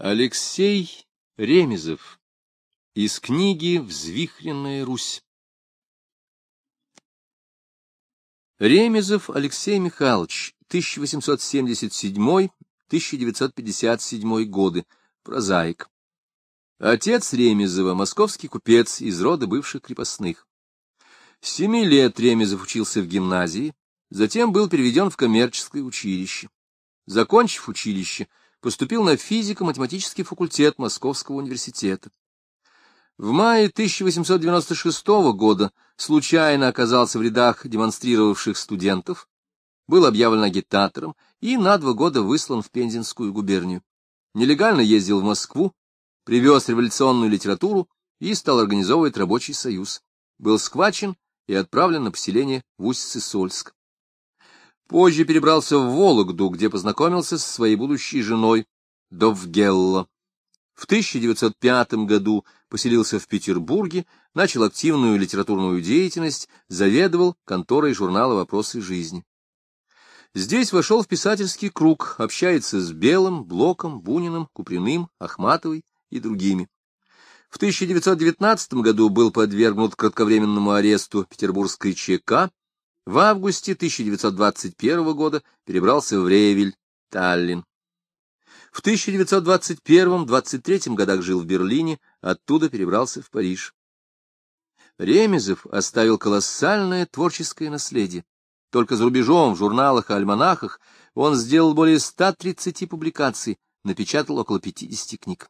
Алексей Ремезов из книги «Взвихренная Русь». Ремезов Алексей Михайлович, 1877-1957 годы, прозаик. Отец Ремезова, московский купец из рода бывших крепостных. С семи лет Ремезов учился в гимназии, затем был переведен в коммерческое училище. Закончив училище, поступил на физико-математический факультет Московского университета. В мае 1896 года случайно оказался в рядах демонстрировавших студентов, был объявлен агитатором и на два года выслан в Пензенскую губернию. Нелегально ездил в Москву, привез революционную литературу и стал организовывать рабочий союз. Был схвачен и отправлен на поселение в Усть-Сысольск. Позже перебрался в Вологду, где познакомился со своей будущей женой Довгелло. В 1905 году поселился в Петербурге, начал активную литературную деятельность, заведовал конторой журнала «Вопросы жизни». Здесь вошел в писательский круг, общается с Белым, Блоком, Буниным, Куприным, Ахматовой и другими. В 1919 году был подвергнут кратковременному аресту петербургской ЧК, в августе 1921 года перебрался в Ревель, Таллин. В 1921-23 годах жил в Берлине, оттуда перебрался в Париж. Ремезов оставил колоссальное творческое наследие. Только за рубежом, в журналах и альманахах он сделал более 130 публикаций, напечатал около 50 книг.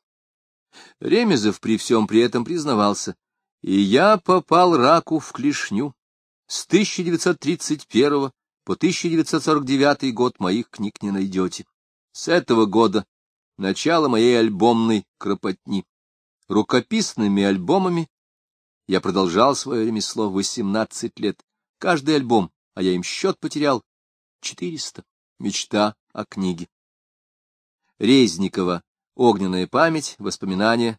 Ремезов при всем при этом признавался, «И я попал раку в клешню, с 1931 по 1949 год моих книг не найдете. С этого года начало моей альбомной кропотни. Рукописными альбомами я продолжал свое ремесло 18 лет. Каждый альбом, а я им счет потерял, 400. Мечта о книге. Резникова. Огненная память. Воспоминания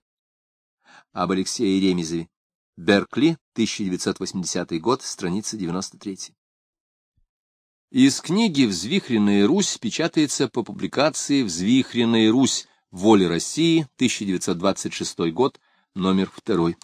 об Алексее Ремезове. Беркли, 1980 год, страница 93. Из книги «Взвихренная Русь» печатается по публикации «Взвихренная Русь. Воля России», 1926 год, номер второй.